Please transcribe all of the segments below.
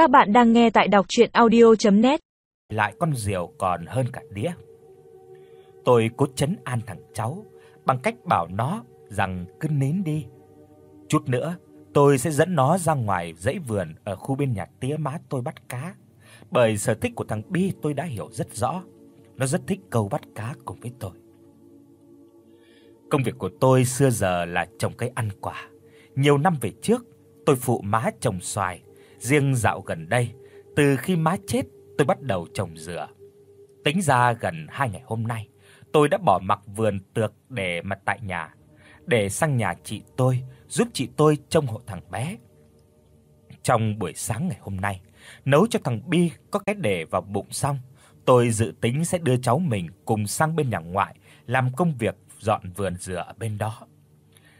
Các bạn đang nghe tại đọc audio net Lại con diều còn hơn cả đĩa. Tôi cố trấn an thằng cháu bằng cách bảo nó rằng cứ nín đi. Chút nữa tôi sẽ dẫn nó ra ngoài dãy vườn ở khu bên nhà tía má tôi bắt cá. Bởi sở thích của thằng Bi tôi đã hiểu rất rõ. Nó rất thích câu bắt cá cùng với tôi. Công việc của tôi xưa giờ là trồng cây ăn quả. Nhiều năm về trước, tôi phụ má trồng xoài, riêng dạo gần đây, từ khi má chết, tôi bắt đầu trồng dừa. Tính ra gần 2 ngày hôm nay, tôi đã bỏ mặc vườn tược để mà tại nhà, để sang nhà chị tôi giúp chị tôi trông hộ thằng bé. Trong buổi sáng ngày hôm nay, nấu cho thằng Bi có cái để vào bụng xong, tôi dự tính sẽ đưa cháu mình cùng sang bên nhà ngoại làm công việc dọn vườn dừa ở bên đó.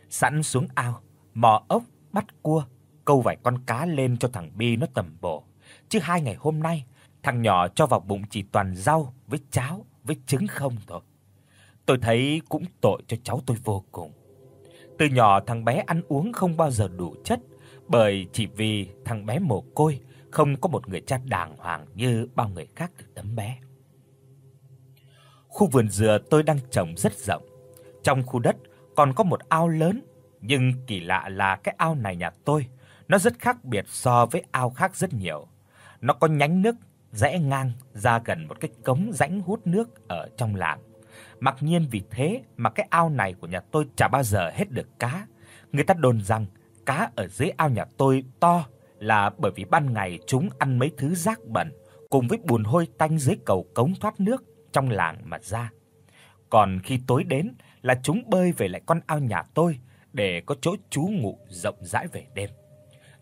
Sẵn xuống ao, mò ốc, bắt cua, câu vài con cá lên cho thằng Bi nó tầm bổ. Chứ hai ngày hôm nay, thằng nhỏ cho vào bụng chỉ toàn rau với cháo với trứng không thôi. Tôi thấy cũng tội cho cháu tôi vô cùng. Từ nhỏ thằng bé ăn uống không bao giờ đủ chất, bởi chỉ vì thằng bé mồ côi, không có một người cha đàng hoàng như bao người khác từ tấm bé. Khu vườn dừa tôi đang trồng rất rộng. Trong khu đất còn có một ao lớn, nhưng kỳ lạ là cái ao này nhà tôi, nó rất khác biệt so với ao khác rất nhiều. Nó có nhánh nước rẽ ngang ra gần một cái cống rãnh hút nước ở trong làng. Mặc nhiên vì thế mà cái ao này của nhà tôi chả bao giờ hết được cá. Người ta đồn rằng cá ở dưới ao nhà tôi to là bởi vì ban ngày chúng ăn mấy thứ rác bẩn cùng với bùn hôi tanh dưới cầu cống thoát nước trong làng mà ra. Còn khi tối đến là chúng bơi về lại con ao nhà tôi để có chỗ trú ngụ rộng rãi về đêm.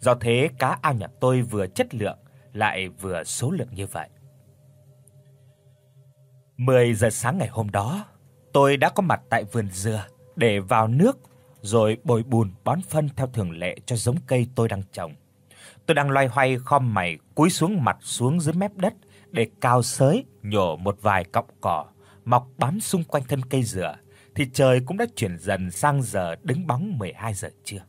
Do thế cá ao nhà tôi vừa chất lượng lại vừa số lượng như vậy. 10 giờ sáng ngày hôm đó, tôi đã có mặt tại vườn dừa để vào nước rồi bồi bùn bón phân theo thường lệ cho giống cây tôi đang trồng. Tôi đang loay hoay khom mày cúi xuống mặt xuống dưới mép đất để cào xới nhổ một vài cọng cỏ mọc bám xung quanh thân cây dừa thì trời cũng đã chuyển dần sang giờ đứng bóng 12 giờ trưa.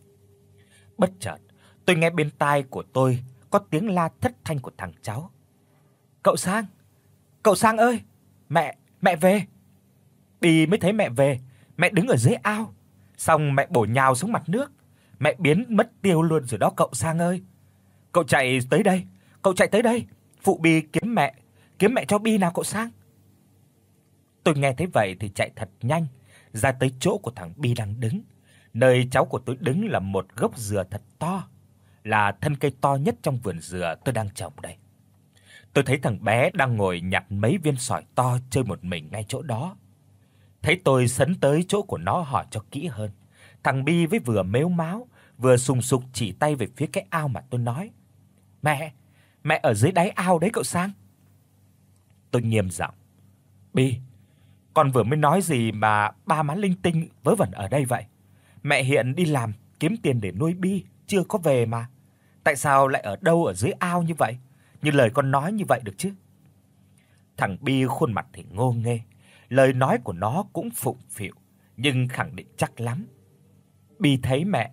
Bất chợt, tôi nghe bên tai của tôi có tiếng la thất thanh của thằng cháu. "Cậu Sang! Cậu Sang ơi, mẹ, mẹ về." Đi mới thấy mẹ về, mẹ đứng ở dưới ao, xong mẹ bổ nhào xuống mặt nước. Mẹ biến mất tiêu luôn rồi đó cậu Sang ơi. Cậu chạy tới đây, cậu chạy tới đây, phụ bi kiếm mẹ, kiếm mẹ cho Bi nào cậu Sang. Tôi nghe thấy vậy thì chạy thật nhanh ra tới chỗ của thằng Bi đang đứng. Nơi cháu của tôi đứng là một gốc dừa thật to, là thân cây to nhất trong vườn dừa tôi đang trồng đây. Tôi thấy thằng bé đang ngồi nhặt mấy viên sỏi to chơi một mình ngay chỗ đó. Thấy tôi sấn tới chỗ của nó hỏi cho kỹ hơn. Thằng Bi với vừa mếu máo, vừa sùng sục chỉ tay về phía cái ao mà tôi nói. "Mẹ, mẹ ở dưới đáy ao đấy cậu Sang." Tôi nghiêm giọng. "Bi, con vừa mới nói gì mà ba má linh tinh vớ vẩn ở đây vậy? Mẹ hiện đi làm kiếm tiền để nuôi Bi, chưa có về mà. Tại sao lại ở đâu ở dưới ao như vậy? Như lời con nói như vậy được chứ?" Thằng Bi khuôn mặt thì ngô nghê, lời nói của nó cũng phụng phịu, nhưng khẳng định chắc lắm. Bi thấy mẹ,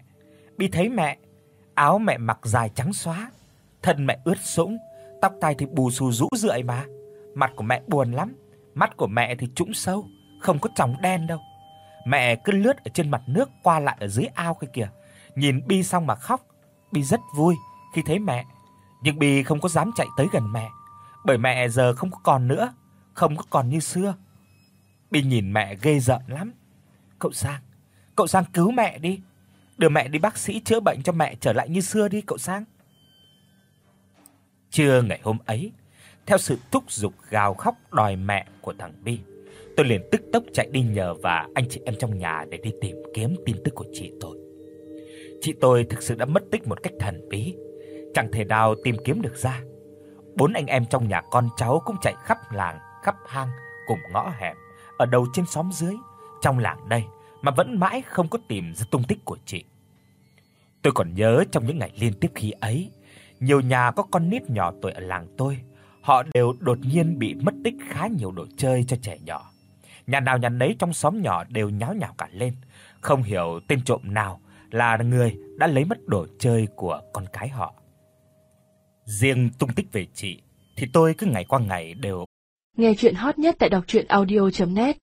Bi thấy mẹ, áo mẹ mặc dài trắng xóa, thân mẹ ướt sũng, tóc tai thì bù xù rũ rượi mà. Mặt của mẹ buồn lắm, mắt của mẹ thì trũng sâu, không có tròng đen đâu. Mẹ cứ lướt ở trên mặt nước qua lại ở dưới ao kia kìa, nhìn Bi xong mà khóc. Bi rất vui khi thấy mẹ, nhưng Bi không có dám chạy tới gần mẹ, bởi mẹ giờ không có còn nữa, không có còn như xưa. Bi nhìn mẹ ghê rợn lắm. Cậu Sang, cậu Sang cứu mẹ đi. Đưa mẹ đi bác sĩ chữa bệnh cho mẹ trở lại như xưa đi cậu Sang. Trưa ngày hôm ấy, theo sự thúc giục gào khóc đòi mẹ của thằng Bi, tôi liền tức tốc chạy đi nhờ và anh chị em trong nhà để đi tìm kiếm tin tức của chị tôi. Chị tôi thực sự đã mất tích một cách thần bí, chẳng thể nào tìm kiếm được ra. Bốn anh em trong nhà con cháu cũng chạy khắp làng, khắp hang cùng ngõ hẻm, ở đầu trên xóm dưới, trong làng đây mà vẫn mãi không có tìm ra tung tích của chị. Tôi còn nhớ trong những ngày liên tiếp khi ấy, nhiều nhà có con nít nhỏ tuổi ở làng tôi, họ đều đột nhiên bị mất tích khá nhiều đồ chơi cho trẻ nhỏ. Nhà nào nhà nấy trong xóm nhỏ đều nháo nhào cả lên, không hiểu tên trộm nào là người đã lấy mất đồ chơi của con cái họ. Riêng tung tích về chị thì tôi cứ ngày qua ngày đều Nghe chuyện hot nhất tại đọc audio net